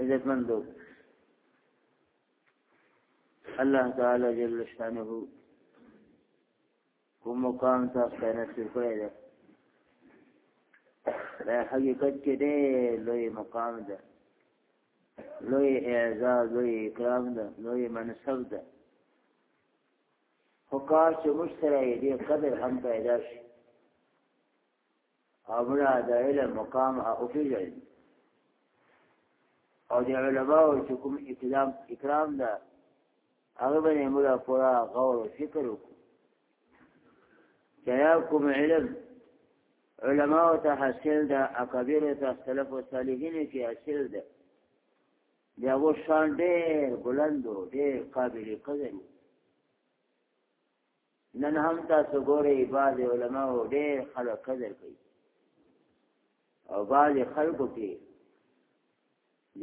عزت مندو الله تعالی جل شانه کوم مقام تاسو ته نصیب کړی دی دا حقیقت کې دی لوی مقام ده لوی اعزاز لوی اکرام ده لوی منصب ده خو کار چې موږ سره یې دې قدر هم پیدا شي او بلا د علم مقام او پیژني او د علماو چې کوم اکرام اکرام ده هغه باندې موږ پورا غور او فکر وکړو یا کوم علم علماء ته حاصل ده اکبر ته سلف او صالحین کې حاصل ده بیا و شان ډېر بلند او ډېر قابل قدر نن هم تاسو ګورئ بعض علما او ډېر خلک قدر کوي او بعض خلکو کې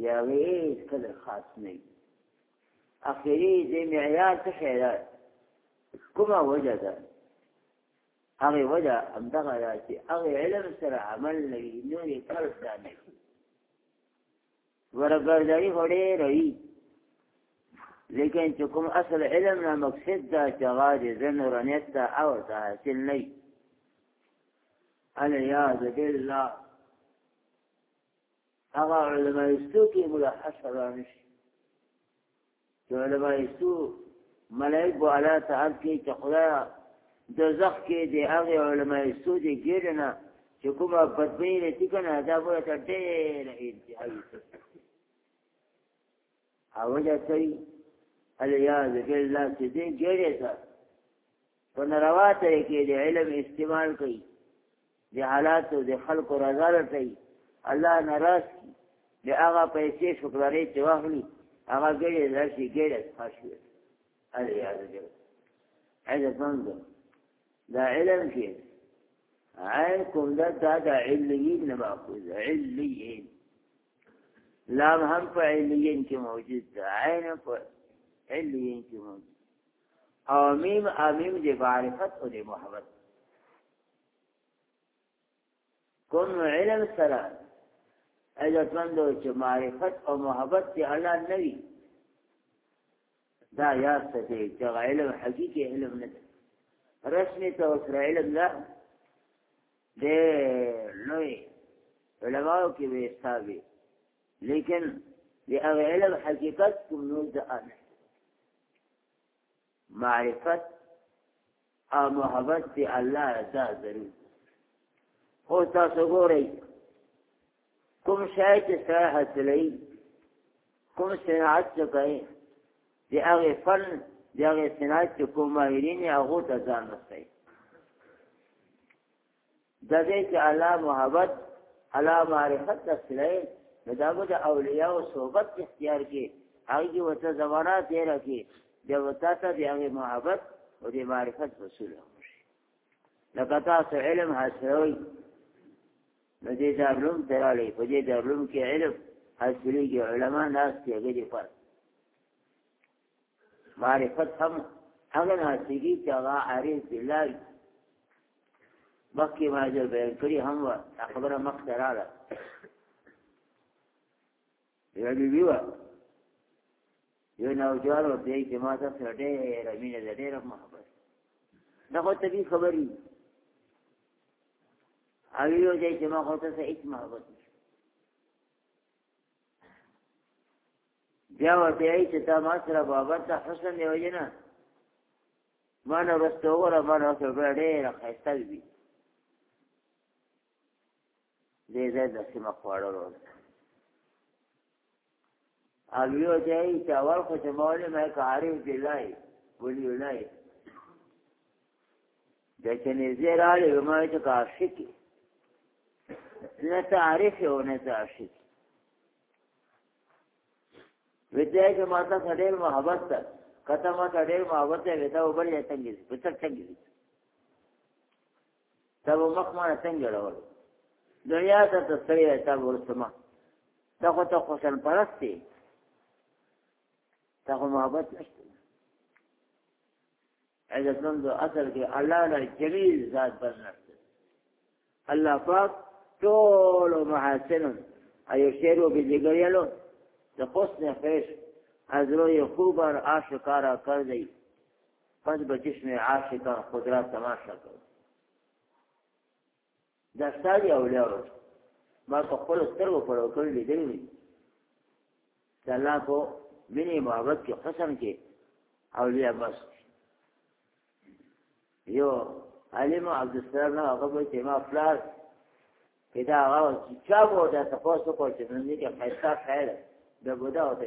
بیا وی قدر خاص نه اخیری دې معیار څه خیرات کومه وجه ده هغه وجه همدغه ده چې هغه علم سره عمل نه وي نور یې فرض نه ورګرځي هډې رہی لیکن چې کوم اصل علم نه مقصد دا چې غاج زن رنیت دا او دا حاصل نه الیاذ بالله هغه علماء استو کې ملحص رانشي چې علماء استو ملائک به الله تعالی کې چې خدا دوزخ کې دی هغه علماء استو دي ګیرنه چې کومه بدبینی لتی کنه دا به ته ډېر انتهایی او وجه کوي الیاذ بالله چې دې ګیرې ته په ناروا طریقې د علم استعمال کوي د حالاتو د خلکو رضا لټوي الله ناراض کی د هغه پیسې شکرانې چې واخلي هغه ګړې راشي ګړې خاصي اره یاد دی هذا څنګه دا علم کې عین کوم دا د علمین نه ماخوذ علمین لام هم په علمین کې موجود ده عین په علمین کې موجود او میم امیم دی معرفت او دی محبت کوم علم سره عزتمند او چې معرفت او محبت دی الله نوی دا یاد څه دی چې علم حقيقي علم نه دی رسمي ته اوسره علم نه دی لوی علماو کې به حسابي لیکن دی هغه علم حقیقت کوم نور د انه معرفت او محبت دی الله دا ضرور خو تاسو ګورئ کوم شای چې سره حاصلوي کوم صناعت چې کوي د هغې فن د هغې صناعت چې کوم ماهرین یې هغو ته ځان رسوي د دې چې الله محبت الله معرفت تسلی نو دا به د اولیاء او صحبت اختیار کې هغه کې وته زمانہ تیر کې د وتا ته د هغه محبت او د معرفت وصول شي لکه تاسو علم حاصلوي نو دې دارلوم تراله په دې دارلوم کې علم حاصلېږي علما ناس کې هغه دې پر معرفت هم هغه ناسیږي چې هغه عارف بالله مخکې واجب بیان کړي هم و خبره مخکې راغله یو بي بي و یو نوجوان و دی چې ما ته سره ډېره مینه ده ډېره محبت دا خو طبیعي خبرې او یو دی چې ما خو ته هیڅ محبت نشته بیا ورته یې چې تا ما سره بابا ته حسن دی وایي نه ما نه ورسته وره ما نه ورسته وره ډېره ښایسته وي دې ځای د سیمه خوړلو او یو ځای چې اول خو چې مولې مې که عارف بلای ولی ولای د چنيزه را لې ما چې کاشي کې نه تعریف او نه تعشی وته چې ما ته ډېر محبت ده کته ما ته ډېر محبت ده وته وبل یې څنګه دي پڅک څنګه دي دا مخ ما څنګه راول دنیا ته ته سړی ته ورسمه دا خو ته خوشن پرستی ته محبت نشته عزت مند اصل کې الله نه جلیل ذات بنت الله پاک ټول محاسن ایو شعر او بجګر یلو د حسن پیش از روی خوب اور آشکارا کر دی پس بچش میں عاشقہ خدرا تماشا کرو دا ستاري او لارو ما په خپل سترګو پر وکړې لیدل دي د الله په مینې محبت کې قسم کې اولیاء بس یو عالم عبد السلام نه هغه به چې ما فلار کدا هغه چې چا وو دا تاسو کو چې نن کې پیسې خیر د بودا او ته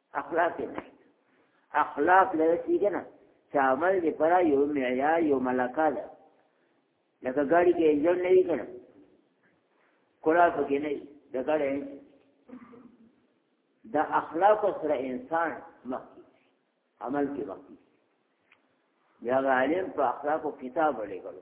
اخلاق یې نه اخلاق لري کېږي نه چې عمل دې پر یو معیار یو ملکه ده لکه ګاډي کې انجن نه وي کنه کولا پکې نه وي د ګاډي د اخلاق سره انسان مخکې عمل کې مخکې بیا عالم په اخلاق او کتاب ولې کړو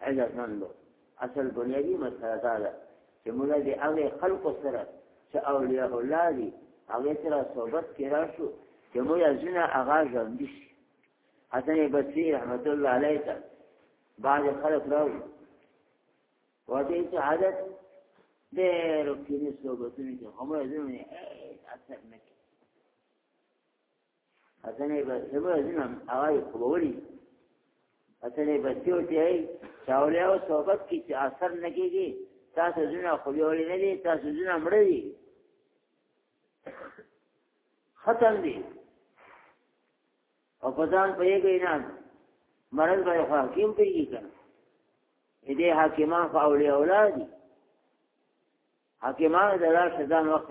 عزتمندو اصل بنیادي مسله دا ده چې موږ د هغې خلکو سره چې اولیاء الله دي هغې سره صحبت کې راشو چې موږ ځینه هغه ژوندي شي حسن بصري رحمت الله علیه ته بعض خلک راوړي وته چې عادت ډېر کې نه صحبتونه کې همره ځینې اثر نه اته نه به سبا ځینم اوای خبري اته نه به سیو چې چاولیا او صحبت کې چې اثر نه کیږي تاسو ځینه خبري نه دي تاسو ځینه مړ دي ختم دي او په ځان په یوه نه مرز به حکیم پیږي کنه دې حاکمان خو اولیاء اولاد دي حاکمان دلا شدان وخت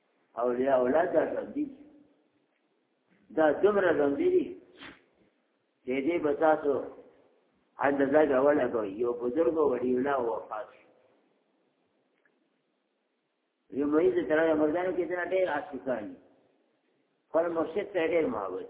او له اولاد دا ژوندي دا دومره ژوندي دي چې دې به تاسو اندازه کوله کوي یو بزرګ وړي نه وفات شو یو مریض تر هغه مردانو کې دا ډېر عاشقان خپل مرشد ته ډېر محبت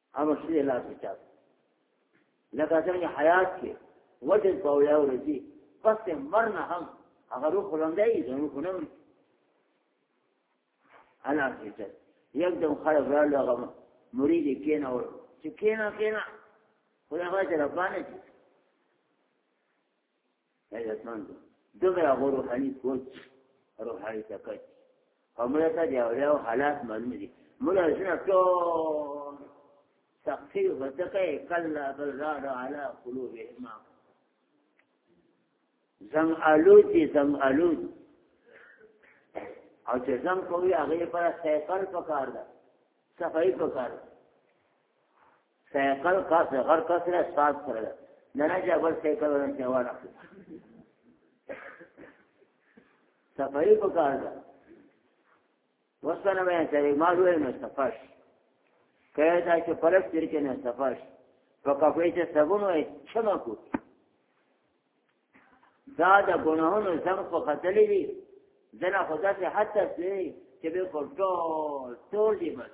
هغه شي لا بچا لکه څنګه حیات کې وجد په اویا ورځي پس مرنا هم هغه روح لاندې زمو کو نه انا بچا یکدم خراب را لغه مرید کینه ور چې کینه کینه خدای غواړي ربانه غیرتمند دغه هغه روحاني کوچ روحاني تکچ همړه ته دی او حالات معلوم دي مولا شنه ټول تقصیر وتکه کلا بل راد علی قلوبهم زم الوت دي زم الوت او چې زم کوي هغه پر سایکل پکار ده صفای پکار ده سایکل کاس د غر کاس نه ساز سره ده نه نه جبل سایکل ورن ته واره صفائی په کار ده وسنه مې چې ما وې نو صفاش کله دا چې پرک تیر کې نه صفاش په کافي چې سبونو یې چمه کو دا د ګناهونو زم په خطلې دي زنه خدا ته حتی چې به ټول ټول دي بس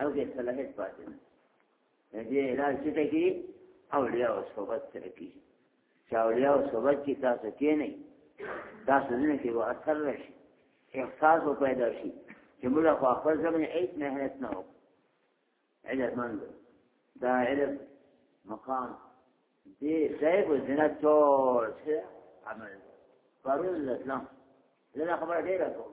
او دې صلاحیت پاتې نه دې علاج چې ته کې اولیاء او صحبت سره کې چې اولیاء او صحبت کې تاسو کې نه تاسو نه کې و اثر راشي احساس و پیدا شي چې موږ خو خپل ځمن هیڅ مهنت نه وکړو علت من دا علم مقام دې ځای په جنت ټول څه عمل پرون لسلام لږه خبره ډېره کوم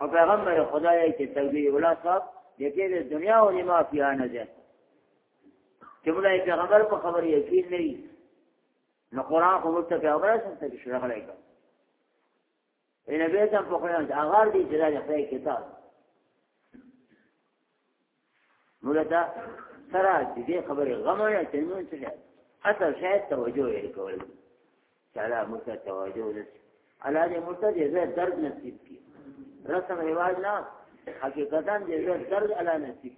او پیغمبر خدای چې تکبیر ولا صاحب دغه د دنیا او نیما فیا نه ده چې موږ پیغمبر په خبرې یقین نه وي نو قران خو ته پیغمبر څنګه کې شرح لایک ان به تم په خیال هغه دې چې د خدای کتاب موږ ته سره دې خبرې غم نه چې نو څه اصل شاید توجه یې کول چې علا موږ ته توجه نشي علا دې موږ ته دې درد نصیب کړي رسم رواج نه حقیقتا دې درد علا نصیب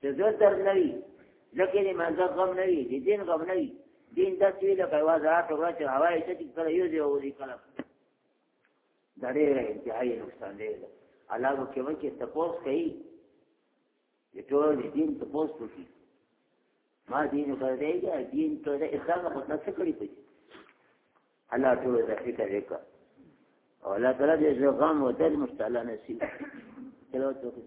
چې زه درد نه وي لکه دې مانځه غم نه وي دې دین غم نه وي دین داسې لکه یوازې راته ورځ هوایي چې کله یو ځای وځي کله دا ډېر انتهایی نقصان دی الله کو کې وکي تپوس کوي د ټول دین تپوس کوي ما دین پر دی یا دین ته د اسلام په تاسو کړی پي الله ټول د فکر وکړه او الله تعالی دې زغم او دل مستعلا نصیب تلوت وکړي